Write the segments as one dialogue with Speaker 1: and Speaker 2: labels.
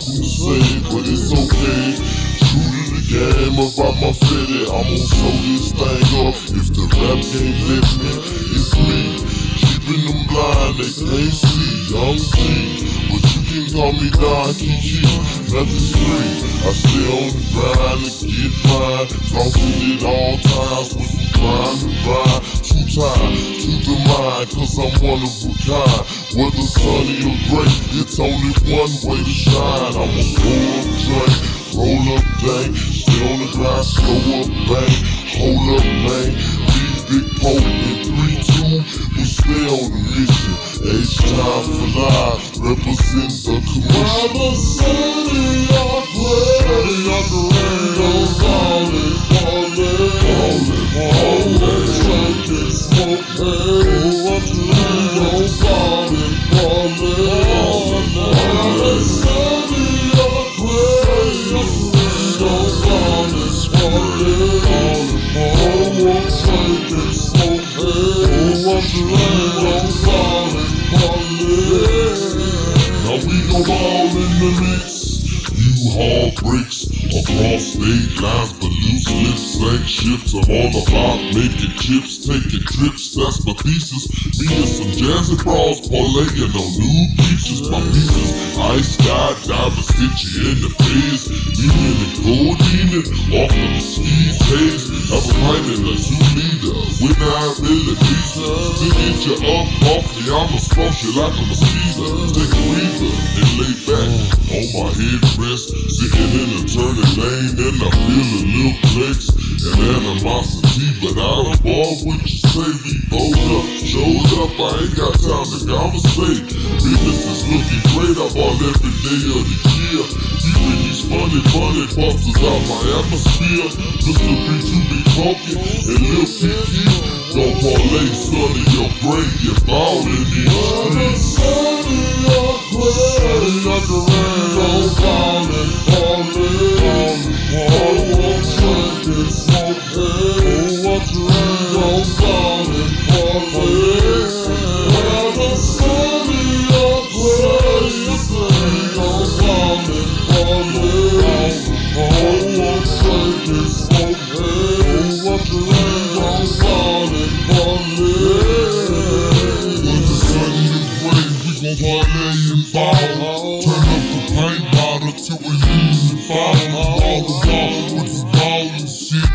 Speaker 1: something to say, but it's okay. True to the game about my fitty, I'm gonna show this thing up. If the rap game let me, it's me. Keeping them blind, they can't see. I'm G, but you can call me Don Kiki. Nothing's free. I stay on the grind to get mine. Talking it all times with some grind and grind. Tired to the mind, cause I'm one of a kind. Whether sunny or gray, it's only one way to shine. I'm a roll up drink, roll up bang, stay on the grind, slow up bang, hold up man. Big big poke in three two, we stay on the mission. H time for life, represent the commission.
Speaker 2: the city of play, of the
Speaker 1: we in the mix. You haul bricks across state lines, but loose lips, sank ships. I'm all about making chips, taking trips. That's my. Me and some jazzy bras parlaying on new beaches. My pieces, ice sky diamond, stitch you in the face. Me and the codeine off the skis haze. Have a pint in a two liter with nine millimeters. To get you up off me, I'ma smoke you like a mosquito. Take a breather and lay back on my headrest. Sitting in a turning lane and I feel a little flex and animosity. But I don't ball what you say. We hold up, showed up. I ain't got time to conversate. Of the year. Keeping these funny, funny busters out my atmosphere. Mr. B2 be talking and Lil Kiki. Don't parlay, in your brain. Get ball in parlay and ball. Turn up the paint bottle till we lose and fall. Ball the with the ball and shit.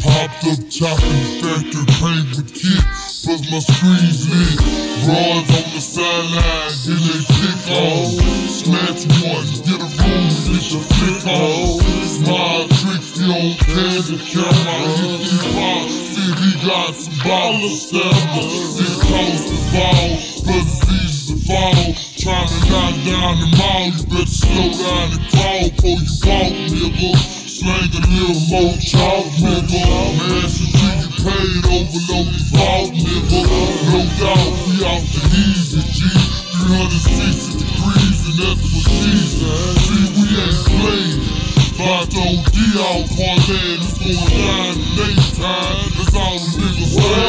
Speaker 1: Popped up chopping factory paint with kit. Plus my screens lit. Broads on the sideline, get they flick on. Snatch one, get a room, get your flick on. Smile trick, he on candy camera. Hit these balls, see he got some baller stamina. The you better slow down and crawl before you walk, nigga. Slang a little more chalk, nigga. Man, since you paid, overload the vault, nigga. No doubt, we out the easy, G. 360 degrees, and that's what she's See, we ain't playing. About to OD out, parlay, it's going down in daytime. That's all the niggas say.